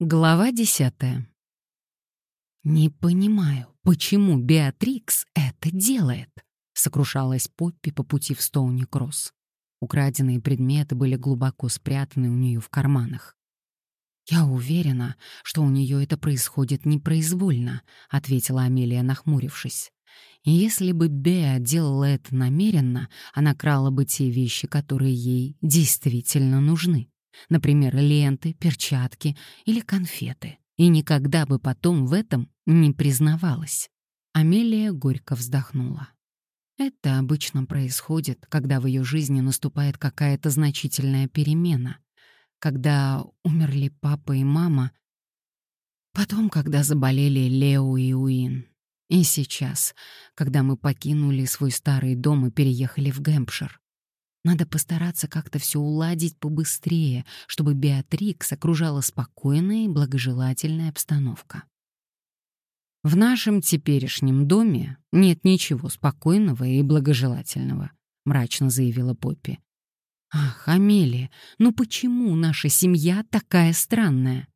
Глава десятая. «Не понимаю, почему Беатрикс это делает?» — сокрушалась Поппи по пути в Стоуни-Кросс. Украденные предметы были глубоко спрятаны у нее в карманах. «Я уверена, что у нее это происходит непроизвольно», — ответила Амелия, нахмурившись. Если бы Беа делала это намеренно, она крала бы те вещи, которые ей действительно нужны например, ленты, перчатки или конфеты, и никогда бы потом в этом не признавалась. Амелия горько вздохнула. Это обычно происходит, когда в ее жизни наступает какая-то значительная перемена, когда умерли папа и мама, потом, когда заболели Лео и Уин, и сейчас, когда мы покинули свой старый дом и переехали в Гэмпшир. Надо постараться как-то все уладить побыстрее, чтобы Беатрикс окружала спокойная и благожелательная обстановка. В нашем теперешнем доме нет ничего спокойного и благожелательного, мрачно заявила Поппи. Ах, Амелия, ну почему наша семья такая странная?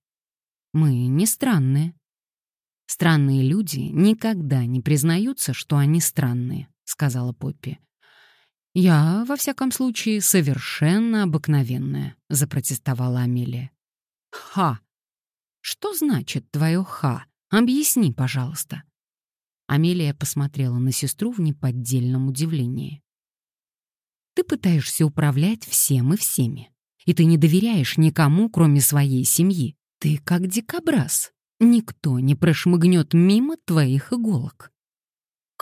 Мы не странные. Странные люди никогда не признаются, что они странные, сказала Поппи. «Я, во всяком случае, совершенно обыкновенная», — запротестовала Амелия. «Ха! Что значит твое «ха»? Объясни, пожалуйста». Амелия посмотрела на сестру в неподдельном удивлении. «Ты пытаешься управлять всем и всеми, и ты не доверяешь никому, кроме своей семьи. Ты как дикобраз. Никто не прошмыгнет мимо твоих иголок.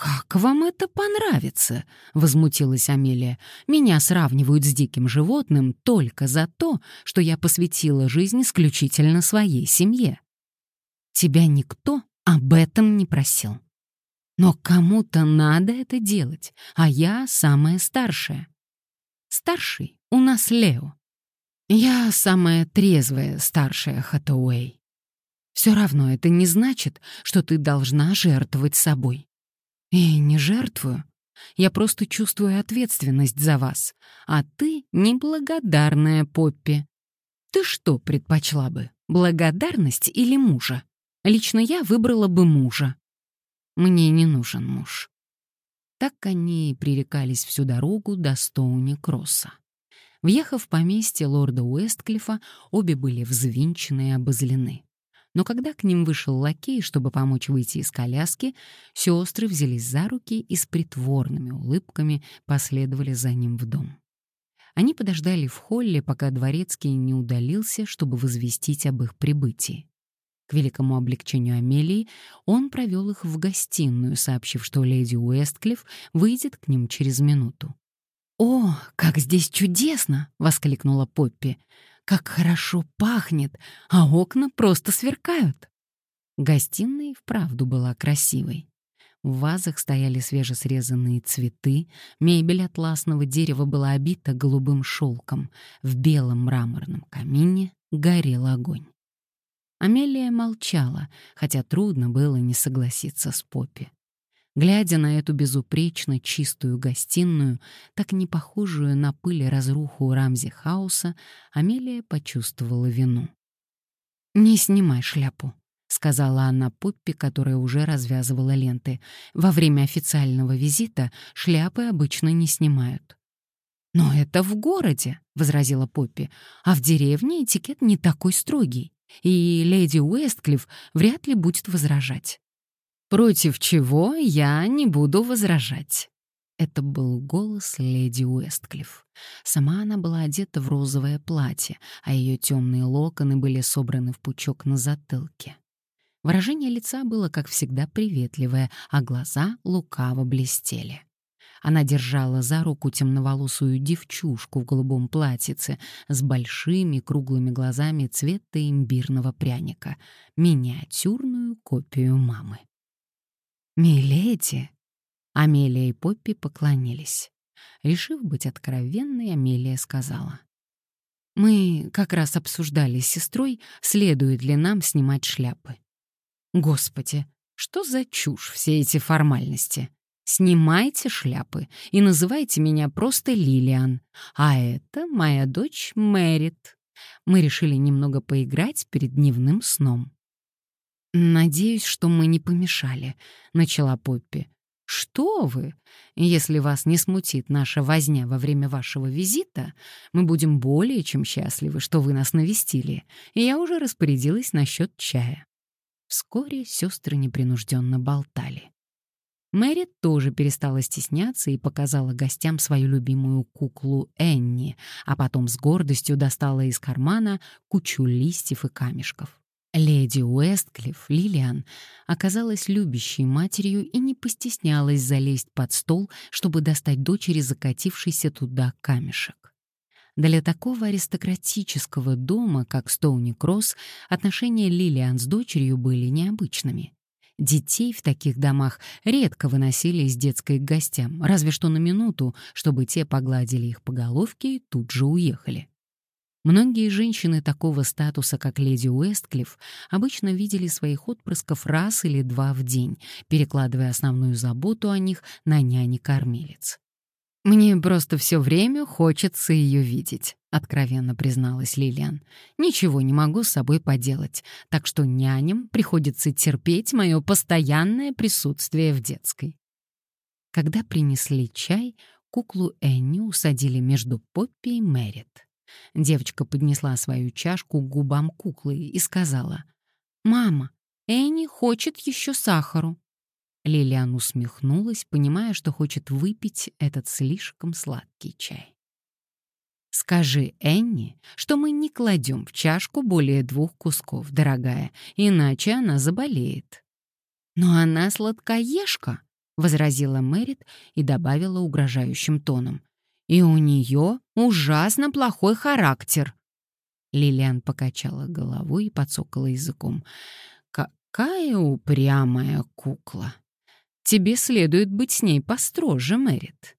«Как вам это понравится?» — возмутилась Амелия. «Меня сравнивают с диким животным только за то, что я посвятила жизнь исключительно своей семье. Тебя никто об этом не просил. Но кому-то надо это делать, а я самая старшая. Старший у нас Лео. Я самая трезвая старшая Хатауэй. Все равно это не значит, что ты должна жертвовать собой. И не жертвую. Я просто чувствую ответственность за вас. А ты неблагодарная, Поппи. Ты что предпочла бы, благодарность или мужа? Лично я выбрала бы мужа. Мне не нужен муж. Так они и пререкались всю дорогу до Стоуни-Кросса. Въехав в поместье лорда Уэстклифа, обе были взвинчены и обозлены но когда к ним вышел лакей, чтобы помочь выйти из коляски, сестры взялись за руки и с притворными улыбками последовали за ним в дом. Они подождали в холле, пока дворецкий не удалился, чтобы возвестить об их прибытии. К великому облегчению Амелии он провел их в гостиную, сообщив, что леди Уэстклифф выйдет к ним через минуту. «О, как здесь чудесно!» — воскликнула Поппи. Как хорошо пахнет, а окна просто сверкают. Гостиная вправду была красивой. В вазах стояли свежесрезанные цветы, мебель атласного дерева была обита голубым шелком, в белом мраморном камине горел огонь. Амелия молчала, хотя трудно было не согласиться с Поппи. Глядя на эту безупречно чистую гостиную, так не похожую на пыль и разруху Рамзи Хауса, Амелия почувствовала вину. «Не снимай шляпу», — сказала она Поппи, которая уже развязывала ленты. «Во время официального визита шляпы обычно не снимают». «Но это в городе», — возразила Поппи, «а в деревне этикет не такой строгий, и леди Уэстклифф вряд ли будет возражать». Против чего я не буду возражать. Это был голос леди Уэстклифф. Сама она была одета в розовое платье, а ее темные локоны были собраны в пучок на затылке. Выражение лица было, как всегда, приветливое, а глаза лукаво блестели. Она держала за руку темноволосую девчушку в голубом платьице с большими круглыми глазами цвета имбирного пряника, миниатюрную копию мамы. «Миледи!» Амелия и Поппи поклонились. Решив быть откровенной, Амелия сказала. «Мы как раз обсуждали с сестрой, следует ли нам снимать шляпы. Господи, что за чушь все эти формальности? Снимайте шляпы и называйте меня просто Лилиан, а это моя дочь Мэрит. Мы решили немного поиграть перед дневным сном». «Надеюсь, что мы не помешали», — начала Поппи. «Что вы? Если вас не смутит наша возня во время вашего визита, мы будем более чем счастливы, что вы нас навестили, и я уже распорядилась насчет чая». Вскоре сестры непринужденно болтали. Мэри тоже перестала стесняться и показала гостям свою любимую куклу Энни, а потом с гордостью достала из кармана кучу листьев и камешков. Леди Уэстклифф, Лилиан, оказалась любящей матерью и не постеснялась залезть под стол, чтобы достать дочери закатившийся туда камешек. Для такого аристократического дома, как Стоуни Кросс, отношения Лилиан с дочерью были необычными. Детей в таких домах редко выносили из детской к гостям, разве что на минуту, чтобы те погладили их по головке и тут же уехали. Многие женщины такого статуса, как леди Уэстклифф, обычно видели своих отпрысков раз или два в день, перекладывая основную заботу о них на няни-кормилец. «Мне просто все время хочется ее видеть», — откровенно призналась Лилиан. «Ничего не могу с собой поделать, так что няням приходится терпеть мое постоянное присутствие в детской». Когда принесли чай, куклу Энни усадили между Поппи и Мэрит. Девочка поднесла свою чашку к губам куклы и сказала, «Мама, Энни хочет еще сахару». Лилиан усмехнулась, понимая, что хочет выпить этот слишком сладкий чай. «Скажи Энни, что мы не кладем в чашку более двух кусков, дорогая, иначе она заболеет». «Но она сладкоежка», — возразила Мэрит и добавила угрожающим тоном. И у нее ужасно плохой характер. Лилиан покачала головой и подсокала языком. «Какая упрямая кукла! Тебе следует быть с ней построже, Мэрит».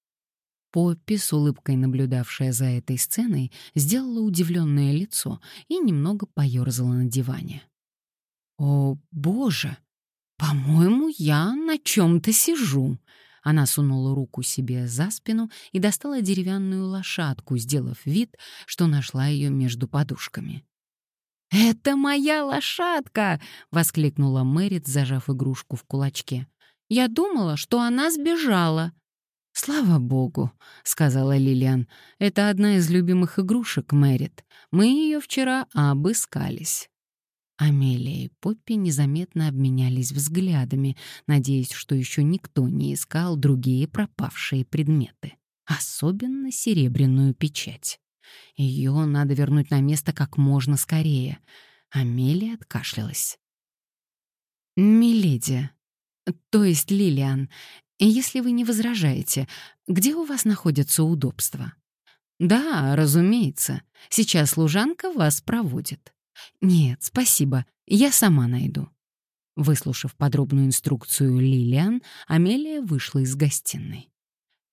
Поппи, с улыбкой наблюдавшая за этой сценой, сделала удивленное лицо и немного поёрзала на диване. «О, боже! По-моему, я на чем-то сижу», она сунула руку себе за спину и достала деревянную лошадку, сделав вид, что нашла ее между подушками. «Это моя лошадка!» — воскликнула Мэрит, зажав игрушку в кулачке. «Я думала, что она сбежала». «Слава богу», — сказала Лилиан. «Это одна из любимых игрушек Мэрит. Мы ее вчера обыскались». Амелия и Поппи незаметно обменялись взглядами, надеясь, что еще никто не искал другие пропавшие предметы, особенно серебряную печать. Ее надо вернуть на место как можно скорее. Амелия откашлялась. «Миледи, то есть Лилиан, если вы не возражаете, где у вас находятся удобства?» «Да, разумеется. Сейчас служанка вас проводит. «Нет, спасибо, я сама найду». Выслушав подробную инструкцию Лилиан, Амелия вышла из гостиной.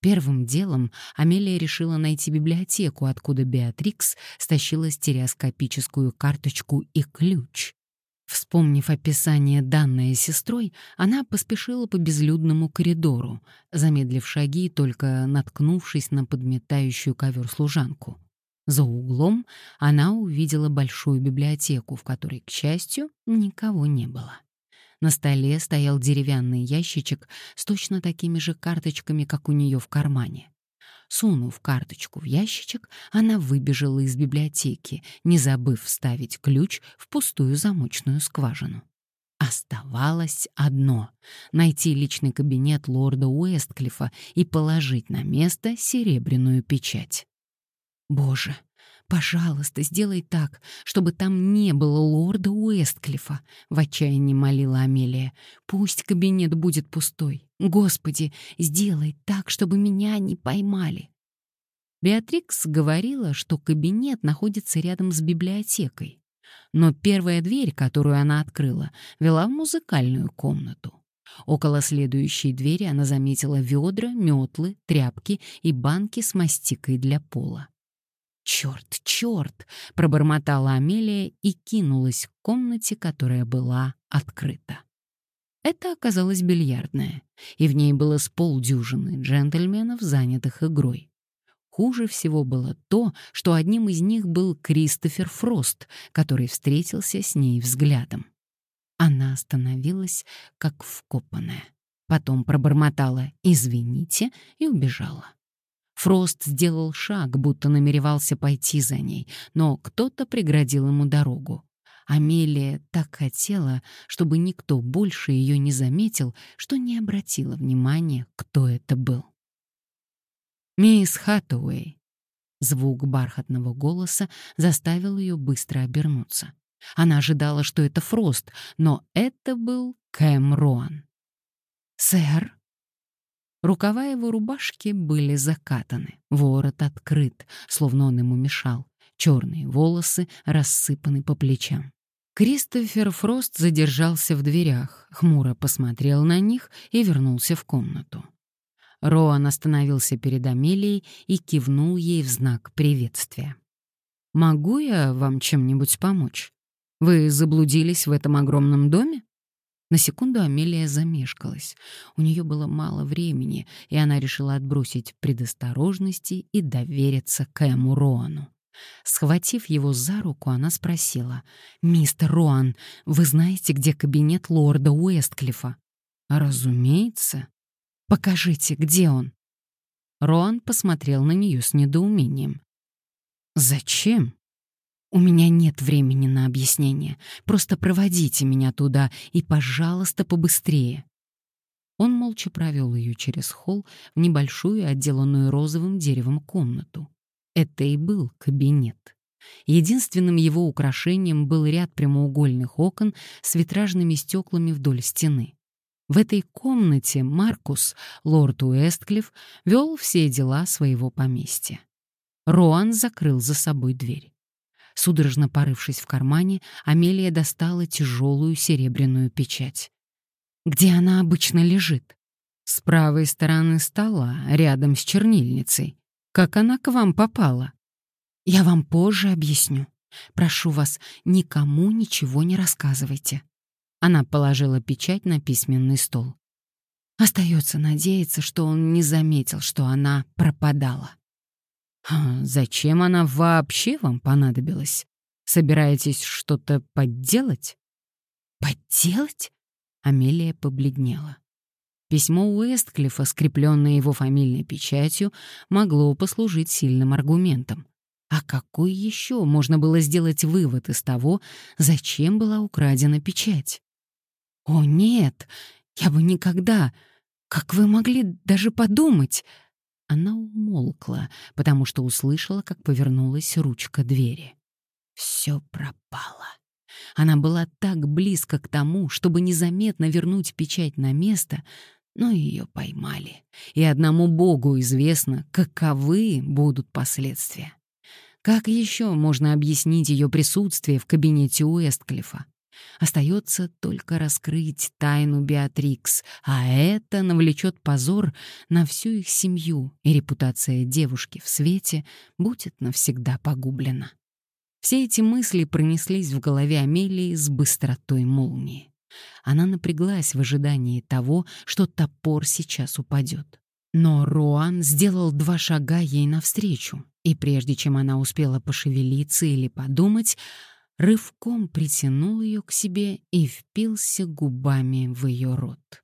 Первым делом Амелия решила найти библиотеку, откуда Беатрикс стащила стереоскопическую карточку и ключ. Вспомнив описание, данное сестрой, она поспешила по безлюдному коридору, замедлив шаги, только наткнувшись на подметающую ковер служанку. За углом она увидела большую библиотеку, в которой, к счастью, никого не было. На столе стоял деревянный ящичек с точно такими же карточками, как у нее в кармане. Сунув карточку в ящичек, она выбежала из библиотеки, не забыв вставить ключ в пустую замочную скважину. Оставалось одно — найти личный кабинет лорда Уэстклифа и положить на место серебряную печать. Боже, пожалуйста, сделай так, чтобы там не было лорда Уэстклифа, в отчаянии молила Амелия. Пусть кабинет будет пустой. Господи, сделай так, чтобы меня не поймали. Беатрикс говорила, что кабинет находится рядом с библиотекой. Но первая дверь, которую она открыла, вела в музыкальную комнату. Около следующей двери она заметила ведра, метлы, тряпки и банки с мастикой для пола. «Черт, черт!» — пробормотала Амелия и кинулась к комнате, которая была открыта. Это оказалась бильярдная, и в ней было с полдюжины джентльменов, занятых игрой. хуже всего было то, что одним из них был Кристофер Фрост, который встретился с ней взглядом. Она остановилась, как вкопанная. Потом пробормотала «извините» и убежала. Фрост сделал шаг, будто намеревался пойти за ней, но кто-то преградил ему дорогу. Амелия так хотела, чтобы никто больше ее не заметил, что не обратила внимания, кто это был. «Мисс Хаттуэй». Звук бархатного голоса заставил ее быстро обернуться. Она ожидала, что это Фрост, но это был Кэм Роан. «Сэр?» Рукава его рубашки были закатаны, ворот открыт, словно он ему мешал. Черные волосы рассыпаны по плечам. Кристофер Фрост задержался в дверях, хмуро посмотрел на них и вернулся в комнату. Роан остановился перед Амелией и кивнул ей в знак приветствия. «Могу я вам чем-нибудь помочь? Вы заблудились в этом огромном доме?» На секунду Амелия замешкалась. У нее было мало времени, и она решила отбросить предосторожности и довериться Кэму Роану. Схватив его за руку, она спросила, «Мистер Роан, вы знаете, где кабинет лорда Уэстклифа?» «Разумеется». «Покажите, где он?» Роан посмотрел на нее с недоумением. «Зачем?» «У меня нет времени на объяснение. Просто проводите меня туда и, пожалуйста, побыстрее». Он молча провел ее через холл в небольшую, отделанную розовым деревом комнату. Это и был кабинет. Единственным его украшением был ряд прямоугольных окон с витражными стеклами вдоль стены. В этой комнате Маркус, лорд Уэстклифф, вел все дела своего поместья. Роан закрыл за собой дверь. Судорожно порывшись в кармане, Амелия достала тяжелую серебряную печать. «Где она обычно лежит?» «С правой стороны стола, рядом с чернильницей. Как она к вам попала? Я вам позже объясню. Прошу вас, никому ничего не рассказывайте. Она положила печать на письменный стол. Остается надеяться, что он не заметил, что она пропадала. Зачем она вообще вам понадобилась? Собираетесь что-то подделать? Подделать? Амелия побледнела. Письмо Уэстклифа, скрепленное его фамильной печатью, могло послужить сильным аргументом. А какой еще можно было сделать вывод из того, зачем была украдена печать? «О, нет, я бы никогда... Как вы могли даже подумать?» Она умолкла, потому что услышала, как повернулась ручка двери. Все пропало. Она была так близко к тому, чтобы незаметно вернуть печать на место, но ее поймали, и одному Богу известно, каковы будут последствия. Как еще можно объяснить ее присутствие в кабинете Уэстклифа? Остается только раскрыть тайну Беатрикс, а это навлечет позор на всю их семью, и репутация девушки в свете будет навсегда погублена. Все эти мысли пронеслись в голове Амелии с быстротой молнии. Она напряглась в ожидании того, что топор сейчас упадет. Но Роан сделал два шага ей навстречу, и прежде чем она успела пошевелиться или подумать, рывком притянул ее к себе и впился губами в ее рот.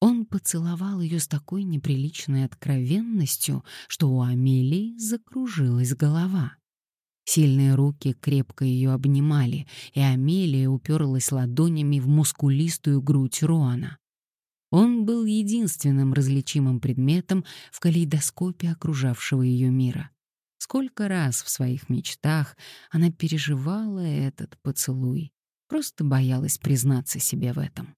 Он поцеловал ее с такой неприличной откровенностью, что у Амелии закружилась голова. Сильные руки крепко ее обнимали, и Амелия уперлась ладонями в мускулистую грудь Роана. Он был единственным различимым предметом в калейдоскопе окружавшего ее мира. Сколько раз в своих мечтах она переживала этот поцелуй, просто боялась признаться себе в этом.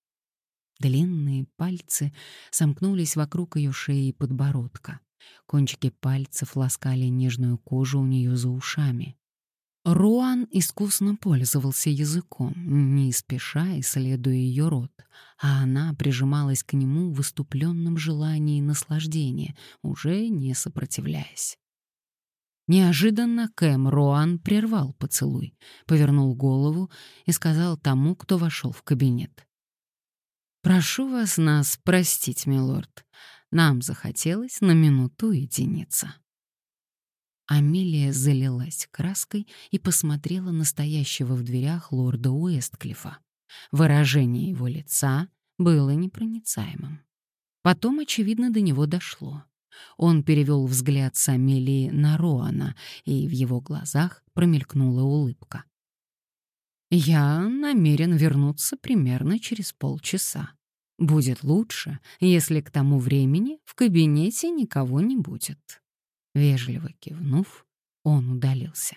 Длинные пальцы сомкнулись вокруг ее шеи и подбородка. Кончики пальцев ласкали нежную кожу у нее за ушами. Руан искусно пользовался языком, не спеша исследуя ее рот, а она прижималась к нему в выступленном желании наслаждения, уже не сопротивляясь. Неожиданно Кэм Руан прервал поцелуй, повернул голову и сказал тому, кто вошел в кабинет. «Прошу вас нас простить, милорд. Нам захотелось на минуту единиться». Амелия залилась краской и посмотрела на стоящего в дверях лорда Уэстклифа. Выражение его лица было непроницаемым. Потом, очевидно, до него дошло. Он перевел взгляд с Амелии на Роана, и в его глазах промелькнула улыбка. «Я намерен вернуться примерно через полчаса. Будет лучше, если к тому времени в кабинете никого не будет». Вежливо кивнув, он удалился.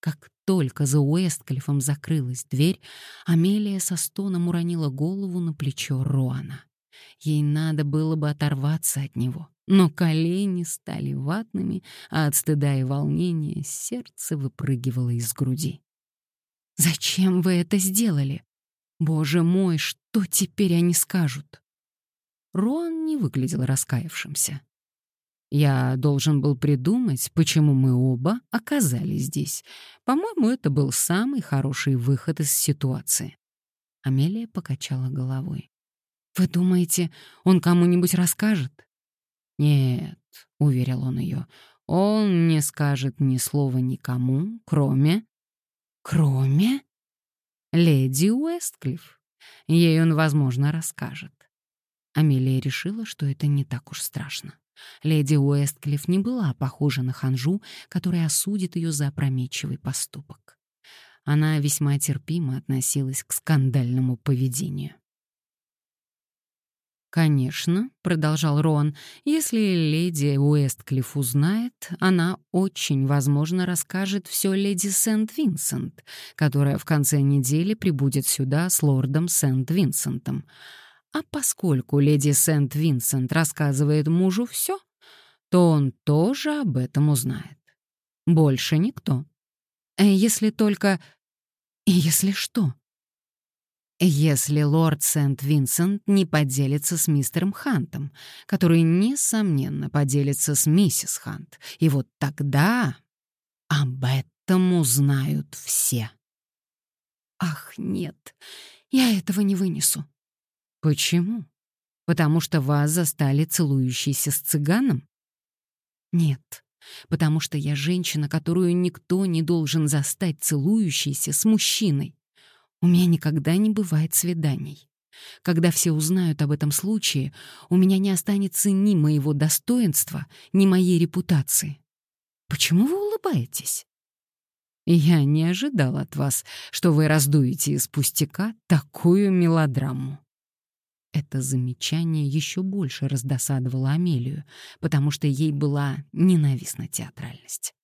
Как только за Уэстклифом закрылась дверь, Амелия со стоном уронила голову на плечо Роана. Ей надо было бы оторваться от него, но колени стали ватными, а от стыда и волнения сердце выпрыгивало из груди. «Зачем вы это сделали? Боже мой, что теперь они скажут?» Роан не выглядел раскаявшимся. Я должен был придумать, почему мы оба оказались здесь. По-моему, это был самый хороший выход из ситуации. Амелия покачала головой. Вы думаете, он кому-нибудь расскажет? Нет, уверил он ее. Он не скажет ни слова никому, кроме кроме леди Уэстклифф. Ей он, возможно, расскажет. Амелия решила, что это не так уж страшно. Леди Уэстклифф не была похожа на ханжу, которая осудит ее за опрометчивый поступок. Она весьма терпимо относилась к скандальному поведению. «Конечно», — продолжал Рон, — «если леди Уэстклифф узнает, она очень, возможно, расскажет все леди Сент-Винсент, которая в конце недели прибудет сюда с лордом Сент-Винсентом. А поскольку леди Сент-Винсент рассказывает мужу все, то он тоже об этом узнает. Больше никто. Э, если только... Если что? Если лорд Сент-Винсент не поделится с мистером Хантом, который, несомненно, поделится с миссис Хант. И вот тогда об этом узнают все. Ах, нет, я этого не вынесу. Почему? Потому что вас застали целующейся с цыганом? Нет, потому что я женщина, которую никто не должен застать целующейся с мужчиной. У меня никогда не бывает свиданий. Когда все узнают об этом случае, у меня не останется ни моего достоинства, ни моей репутации. Почему вы улыбаетесь? Я не ожидал от вас, что вы раздуете из пустяка такую мелодраму. Это замечание еще больше раздосадовало Амелию, потому что ей была ненавистна театральность.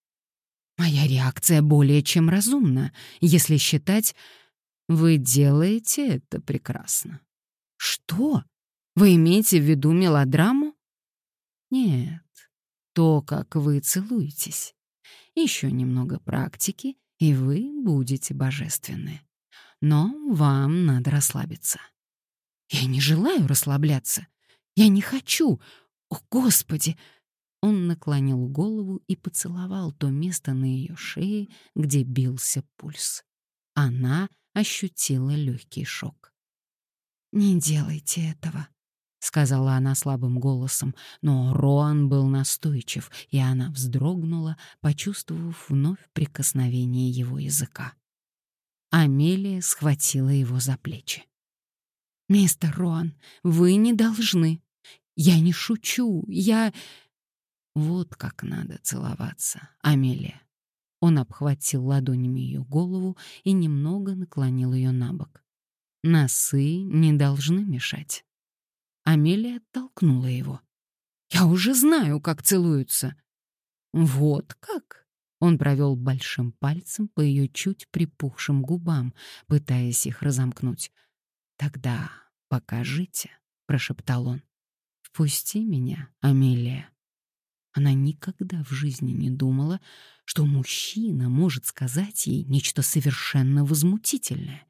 «Моя реакция более чем разумна, если считать...» «Вы делаете это прекрасно». «Что? Вы имеете в виду мелодраму?» «Нет, то, как вы целуетесь. Еще немного практики, и вы будете божественны. Но вам надо расслабиться. Я не желаю расслабляться. Я не хочу. О, Господи!» Он наклонил голову и поцеловал то место на ее шее, где бился пульс. Она ощутила легкий шок. «Не делайте этого», — сказала она слабым голосом, но Роан был настойчив, и она вздрогнула, почувствовав вновь прикосновение его языка. Амелия схватила его за плечи. «Мистер Роан, вы не должны. Я не шучу, я...» Вот как надо целоваться, Амелия. Он обхватил ладонями ее голову и немного наклонил ее на бок. Носы не должны мешать. Амелия оттолкнула его. «Я уже знаю, как целуются». «Вот как?» Он провел большим пальцем по ее чуть припухшим губам, пытаясь их разомкнуть. «Тогда покажите», — прошептал он. «Впусти меня, Амелия». Она никогда в жизни не думала, что мужчина может сказать ей нечто совершенно возмутительное.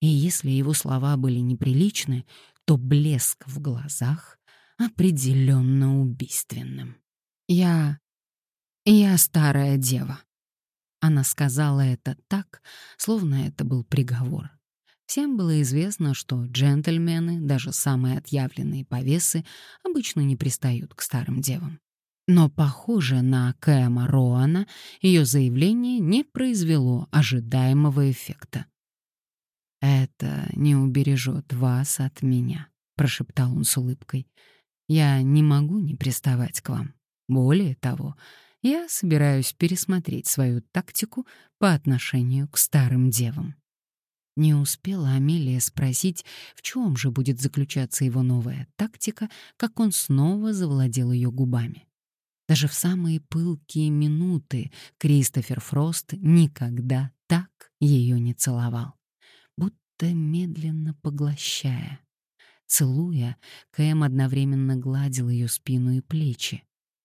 И если его слова были неприличны, то блеск в глазах определенно убийственным. «Я... я старая дева». Она сказала это так, словно это был приговор. Всем было известно, что джентльмены, даже самые отъявленные повесы, обычно не пристают к старым девам. Но, похоже, на Кэма Роана ее заявление не произвело ожидаемого эффекта. «Это не убережет вас от меня», — прошептал он с улыбкой. «Я не могу не приставать к вам. Более того, я собираюсь пересмотреть свою тактику по отношению к старым девам». Не успела Амелия спросить, в чем же будет заключаться его новая тактика, как он снова завладел ее губами. Даже в самые пылкие минуты Кристофер Фрост никогда так ее не целовал будто медленно поглощая. Целуя, Кэм одновременно гладил ее спину и плечи.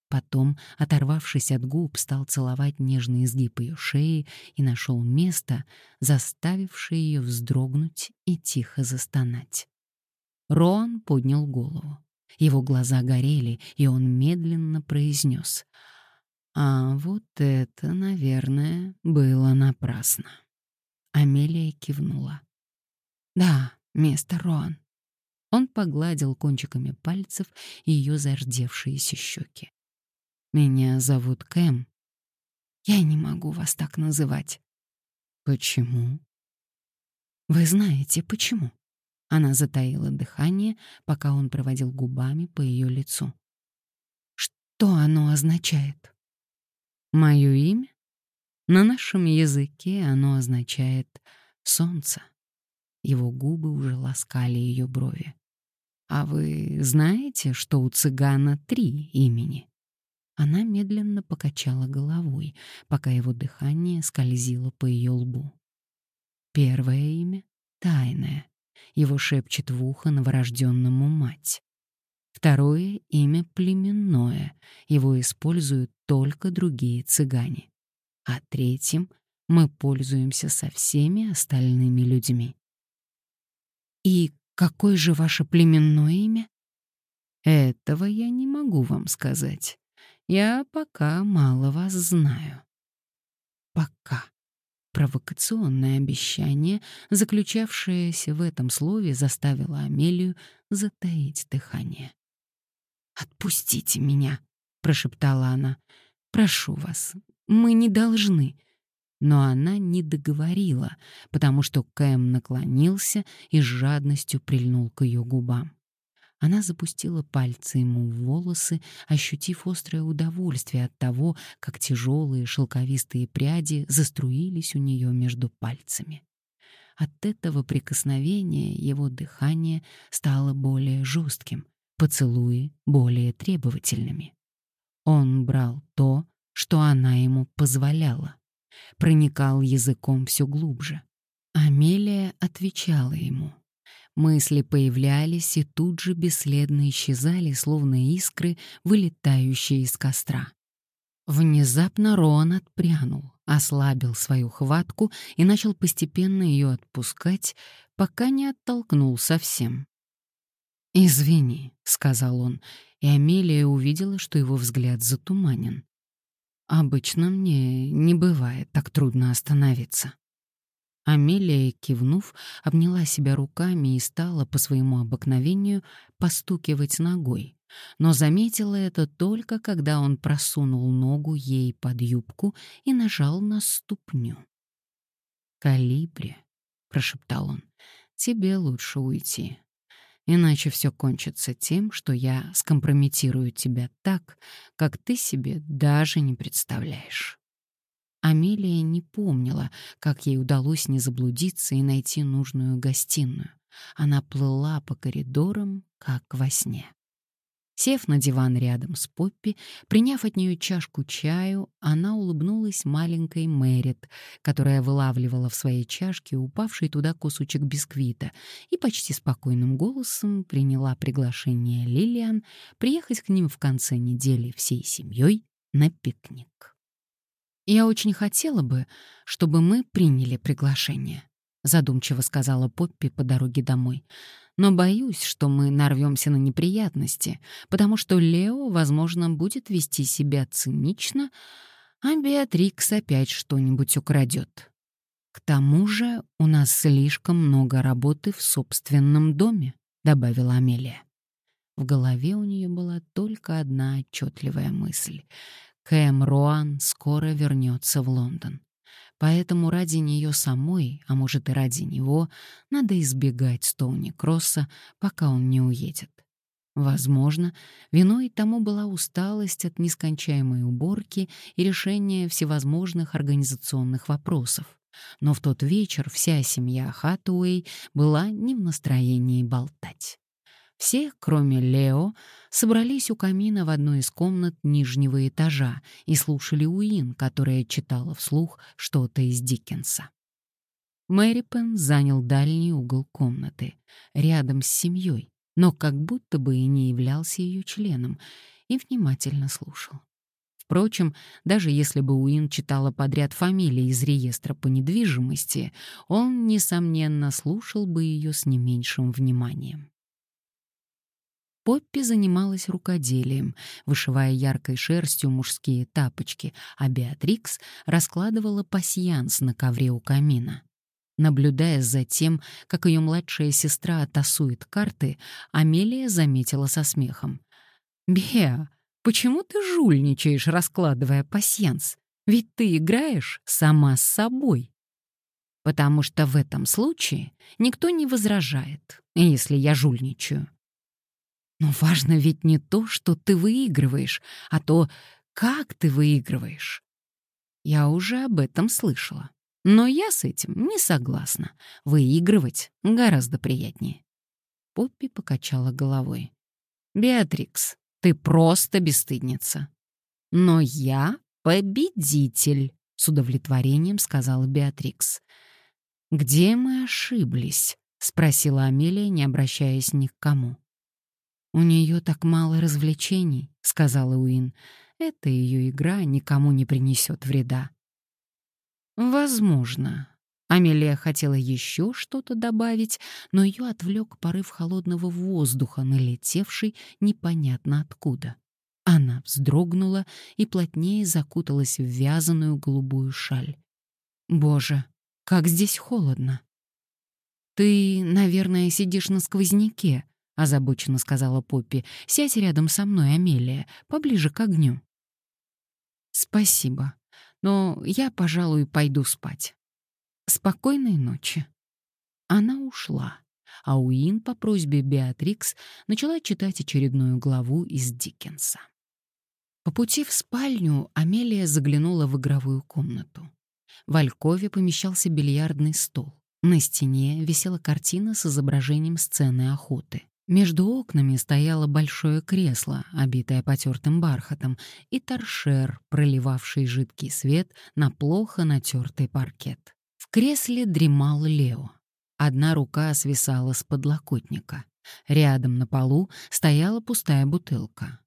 Потом, оторвавшись от губ, стал целовать нежный изгиб ее шеи и нашел место, заставившее ее вздрогнуть и тихо застонать. Рон поднял голову. Его глаза горели, и он медленно произнес. «А вот это, наверное, было напрасно». Амелия кивнула. «Да, мистер Рон». Он погладил кончиками пальцев ее зардевшиеся щеки. «Меня зовут Кэм. Я не могу вас так называть». «Почему?» «Вы знаете, почему?» Она затаила дыхание, пока он проводил губами по ее лицу. «Что оно означает?» «Мое имя?» На нашем языке оно означает «солнце». Его губы уже ласкали ее брови. «А вы знаете, что у цыгана три имени?» Она медленно покачала головой, пока его дыхание скользило по ее лбу. Первое имя — тайное. Его шепчет в ухо новорожденному мать. Второе имя — племенное. Его используют только другие цыгане. А третьим мы пользуемся со всеми остальными людьми. «И какое же ваше племенное имя?» «Этого я не могу вам сказать. Я пока мало вас знаю». «Пока». Провокационное обещание, заключавшееся в этом слове, заставило Амелию затаить дыхание. «Отпустите меня», — прошептала она. «Прошу вас, мы не должны но она не договорила, потому что Кэм наклонился и с жадностью прильнул к ее губам. Она запустила пальцы ему в волосы, ощутив острое удовольствие от того, как тяжелые шелковистые пряди заструились у нее между пальцами. От этого прикосновения его дыхание стало более жестким, поцелуи более требовательными. Он брал то, что она ему позволяла проникал языком все глубже. Амелия отвечала ему. Мысли появлялись и тут же бесследно исчезали, словно искры, вылетающие из костра. Внезапно Рон отпрянул, ослабил свою хватку и начал постепенно ее отпускать, пока не оттолкнул совсем. «Извини», — сказал он, и Амелия увидела, что его взгляд затуманен. Обычно мне не бывает так трудно остановиться. Амелия, кивнув, обняла себя руками и стала по своему обыкновению постукивать ногой, но заметила это только когда он просунул ногу ей под юбку и нажал на ступню. «Калибри», — прошептал он, — «тебе лучше уйти. Иначе все кончится тем, что я скомпрометирую тебя так, как ты себе даже не представляешь. Амелия не помнила, как ей удалось не заблудиться и найти нужную гостиную. Она плыла по коридорам, как во сне. Сев на диван рядом с Поппи, приняв от нее чашку чаю, она улыбнулась маленькой Мэрит, которая вылавливала в своей чашке упавший туда кусочек бисквита, и почти спокойным голосом приняла приглашение Лилиан приехать к ним в конце недели всей семьей на пикник. «Я очень хотела бы, чтобы мы приняли приглашение», — задумчиво сказала Поппи по дороге домой но боюсь, что мы нарвемся на неприятности, потому что Лео, возможно, будет вести себя цинично, а Беатрикс опять что-нибудь украдет. К тому же у нас слишком много работы в собственном доме, добавила Амелия. В голове у нее была только одна отчетливая мысль. Кэм Руан скоро вернется в Лондон. Поэтому ради нее самой, а может и ради него, надо избегать Стоуни Кросса, пока он не уедет. Возможно, виной тому была усталость от нескончаемой уборки и решения всевозможных организационных вопросов. Но в тот вечер вся семья Хатуэй была не в настроении болтать. Все, кроме Лео, собрались у камина в одной из комнат нижнего этажа и слушали Уин, которая читала вслух что-то из Диккенса. Мэри Пен занял дальний угол комнаты, рядом с семьей, но как будто бы и не являлся ее членом, и внимательно слушал. Впрочем, даже если бы Уин читала подряд фамилии из реестра по недвижимости, он, несомненно, слушал бы ее с не меньшим вниманием. Поппи занималась рукоделием, вышивая яркой шерстью мужские тапочки, а Беатрикс раскладывала пасьянс на ковре у камина. Наблюдая за тем, как ее младшая сестра тасует карты, Амелия заметила со смехом. «Беа, почему ты жульничаешь, раскладывая пасьянс? Ведь ты играешь сама с собой». «Потому что в этом случае никто не возражает, если я жульничаю», но важно ведь не то, что ты выигрываешь, а то, как ты выигрываешь. Я уже об этом слышала. Но я с этим не согласна. Выигрывать гораздо приятнее. Поппи покачала головой. «Беатрикс, ты просто бесстыдница». «Но я победитель», — с удовлетворением сказала Беатрикс. «Где мы ошиблись?» — спросила Амелия, не обращаясь ни к кому. «У нее так мало развлечений», — сказала Уин. «Эта ее игра никому не принесет вреда». «Возможно». Амелия хотела еще что-то добавить, но ее отвлек порыв холодного воздуха, налетевший непонятно откуда. Она вздрогнула и плотнее закуталась в вязаную голубую шаль. «Боже, как здесь холодно!» «Ты, наверное, сидишь на сквозняке», — озабоченно сказала Поппи. «Сядь рядом со мной, Амелия, поближе к огню». «Спасибо, но я, пожалуй, пойду спать. Спокойной ночи». Она ушла, а Уин по просьбе Беатрикс начала читать очередную главу из Диккенса. По пути в спальню Амелия заглянула в игровую комнату. В Алькове помещался бильярдный стол. На стене висела картина с изображением сцены охоты. Между окнами стояло большое кресло, обитое потертым бархатом, и торшер, проливавший жидкий свет на плохо натертый паркет. В кресле дремал Лео. Одна рука свисала с подлокотника. Рядом на полу стояла пустая бутылка.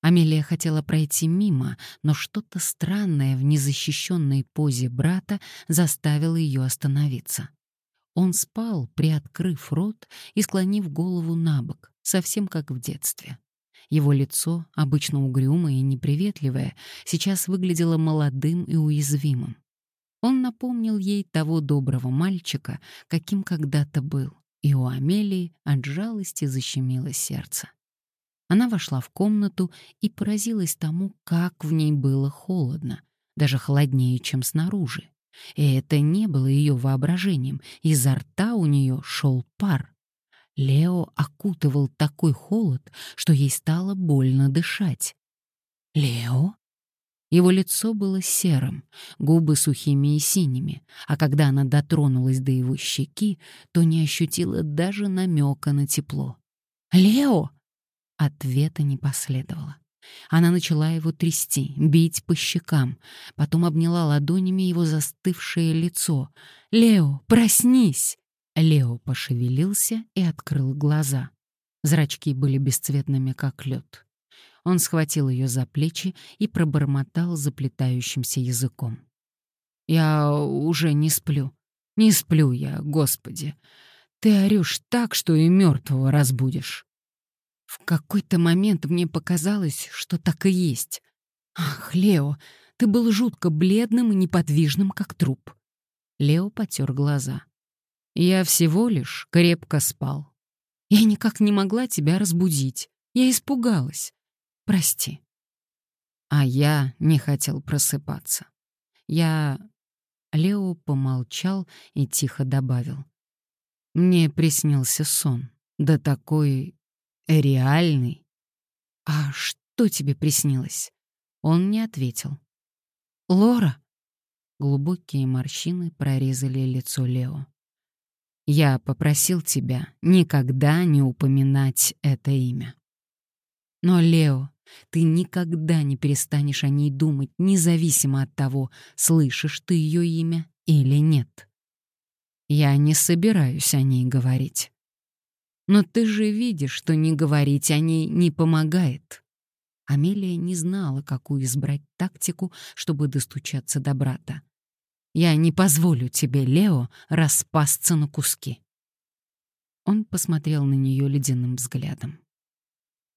Амелия хотела пройти мимо, но что-то странное в незащищенной позе брата заставило ее остановиться. Он спал, приоткрыв рот и склонив голову на бок, совсем как в детстве. Его лицо, обычно угрюмое и неприветливое, сейчас выглядело молодым и уязвимым. Он напомнил ей того доброго мальчика, каким когда-то был, и у Амелии от жалости защемило сердце. Она вошла в комнату и поразилась тому, как в ней было холодно, даже холоднее, чем снаружи. И это не было ее воображением, изо рта у нее шел пар. Лео окутывал такой холод, что ей стало больно дышать. «Лео?» Его лицо было серым, губы сухими и синими, а когда она дотронулась до его щеки, то не ощутила даже намека на тепло. «Лео!» Ответа не последовало. Она начала его трясти, бить по щекам, потом обняла ладонями его застывшее лицо. «Лео, проснись!» Лео пошевелился и открыл глаза. Зрачки были бесцветными, как лед. Он схватил ее за плечи и пробормотал заплетающимся языком. «Я уже не сплю. Не сплю я, Господи. Ты орешь так, что и мертвого разбудишь». В какой-то момент мне показалось, что так и есть. Ах, Лео, ты был жутко бледным и неподвижным, как труп. Лео потер глаза. Я всего лишь крепко спал. Я никак не могла тебя разбудить. Я испугалась. Прости. А я не хотел просыпаться. Я... Лео помолчал и тихо добавил. Мне приснился сон. Да такой... реальный. А что тебе приснилось? Он не ответил. «Лора?» Глубокие морщины прорезали лицо Лео. «Я попросил тебя никогда не упоминать это имя». «Но, Лео, ты никогда не перестанешь о ней думать, независимо от того, слышишь ты ее имя или нет. Я не собираюсь о ней говорить. Но ты же видишь, что не говорить о ней не помогает. Амелия не знала, какую избрать тактику, чтобы достучаться до брата. «Я не позволю тебе, Лео, распасться на куски». Он посмотрел на нее ледяным взглядом.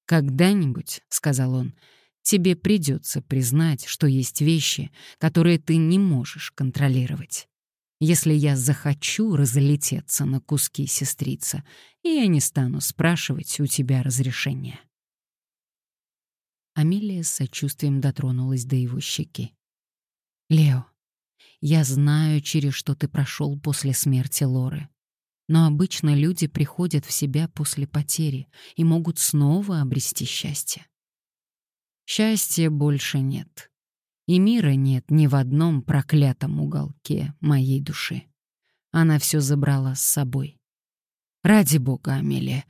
«Когда-нибудь, — сказал он, — тебе придется признать, что есть вещи, которые ты не можешь контролировать. Если я захочу разлететься на куски, сестрица, я не стану спрашивать у тебя разрешения». Амелия с сочувствием дотронулась до его щеки. «Лео, я знаю, через что ты прошел после смерти Лоры. Но обычно люди приходят в себя после потери и могут снова обрести счастье. Счастья больше нет. И мира нет ни в одном проклятом уголке моей души. Она все забрала с собой. Ради бога, Амелия,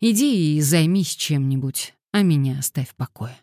иди и займись чем-нибудь, а меня оставь в покое.